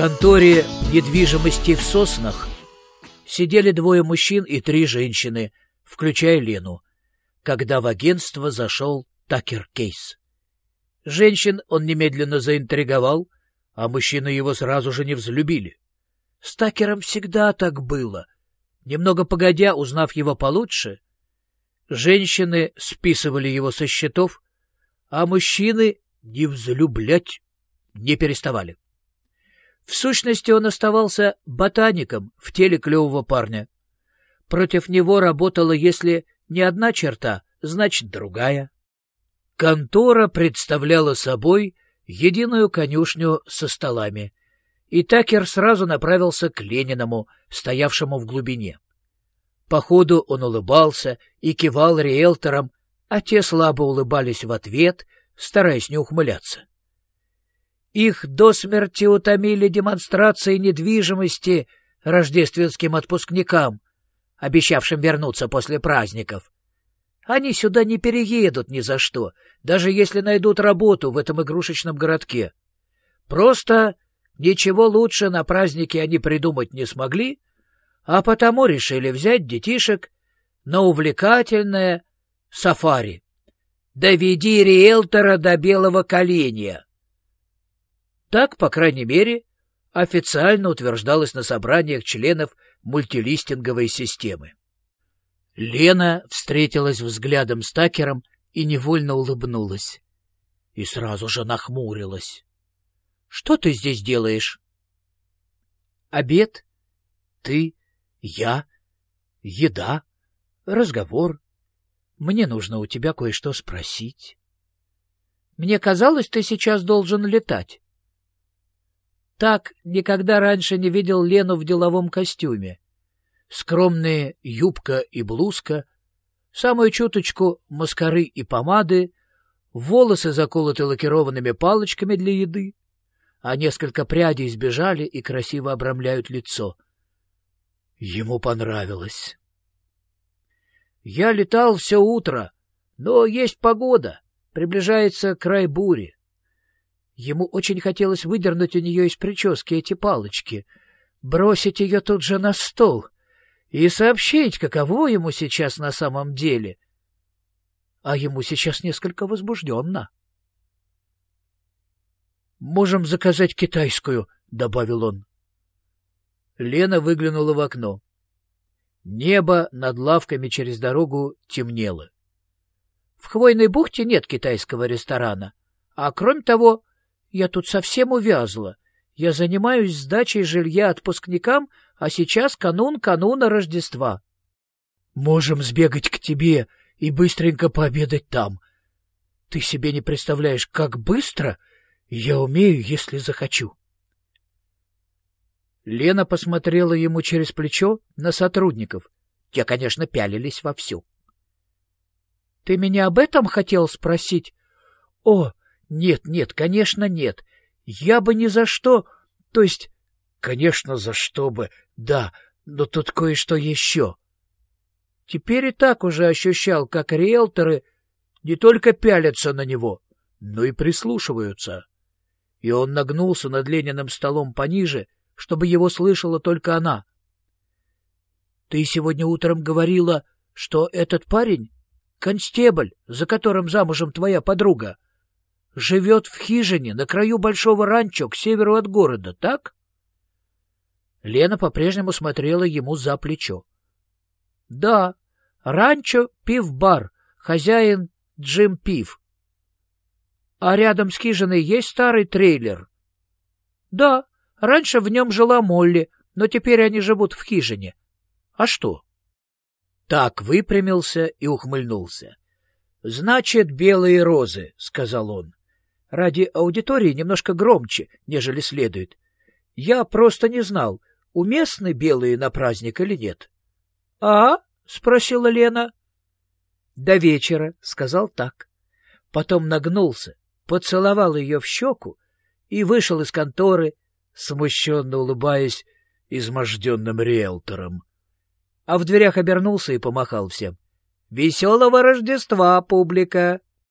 конторе недвижимости в Соснах сидели двое мужчин и три женщины, включая Лену, когда в агентство зашел Такер Кейс. Женщин он немедленно заинтриговал, а мужчины его сразу же не взлюбили. С Такером всегда так было. Немного погодя, узнав его получше, женщины списывали его со счетов, а мужчины не взлюблять не переставали. В сущности, он оставался ботаником в теле клевого парня. Против него работала, если не одна черта, значит, другая. Контора представляла собой единую конюшню со столами, и Такер сразу направился к Лениному, стоявшему в глубине. По ходу он улыбался и кивал риэлторам, а те слабо улыбались в ответ, стараясь не ухмыляться. Их до смерти утомили демонстрации недвижимости рождественским отпускникам, обещавшим вернуться после праздников. Они сюда не переедут ни за что, даже если найдут работу в этом игрушечном городке. Просто ничего лучше на празднике они придумать не смогли, а потому решили взять детишек на увлекательное сафари. «Доведи риэлтора до белого коленя». Так, по крайней мере, официально утверждалось на собраниях членов мультилистинговой системы. Лена встретилась взглядом с Такером и невольно улыбнулась. И сразу же нахмурилась. — Что ты здесь делаешь? — Обед. Ты, я, еда, разговор. Мне нужно у тебя кое-что спросить. Мне казалось, ты сейчас должен летать. Так никогда раньше не видел Лену в деловом костюме. Скромные юбка и блузка, самую чуточку маскары и помады, волосы заколоты лакированными палочками для еды, а несколько прядей сбежали и красиво обрамляют лицо. Ему понравилось. Я летал все утро, но есть погода, приближается край бури. Ему очень хотелось выдернуть у нее из прически эти палочки, бросить ее тут же на стол и сообщить, каково ему сейчас на самом деле. А ему сейчас несколько возбужденно. «Можем заказать китайскую», — добавил он. Лена выглянула в окно. Небо над лавками через дорогу темнело. В Хвойной бухте нет китайского ресторана, а кроме того я тут совсем увязла. Я занимаюсь сдачей жилья отпускникам, а сейчас канун кануна Рождества. Можем сбегать к тебе и быстренько пообедать там. Ты себе не представляешь, как быстро я умею, если захочу. Лена посмотрела ему через плечо на сотрудников. Те, конечно, пялились вовсю. — Ты меня об этом хотел спросить? — О, нет, нет, конечно, нет. Я бы ни за что... То есть... Конечно, за что бы, да, но тут кое-что еще. Теперь и так уже ощущал, как риэлторы не только пялятся на него, но и прислушиваются. И он нагнулся над Лениным столом пониже, чтобы его слышала только она. — Ты сегодня утром говорила, что этот парень — констебль, за которым замужем твоя подруга. — живет в хижине на краю большого ранчо к северу от города, так? Лена по-прежнему смотрела ему за плечо. — Да, ранчо Пив-бар, хозяин Джим Пив. — А рядом с хижиной есть старый трейлер? — Да, раньше в нем жила Молли, но теперь они живут в хижине. — А что? Так выпрямился и ухмыльнулся. — Значит, белые розы, — сказал он. Ради аудитории немножко громче, нежели следует. Я просто не знал, уместны белые на праздник или нет. — А? — спросила Лена. — До вечера, — сказал так. Потом нагнулся, поцеловал ее в щеку и вышел из конторы, смущенно улыбаясь изможденным риэлтором. А в дверях обернулся и помахал всем. — Веселого Рождества, публика!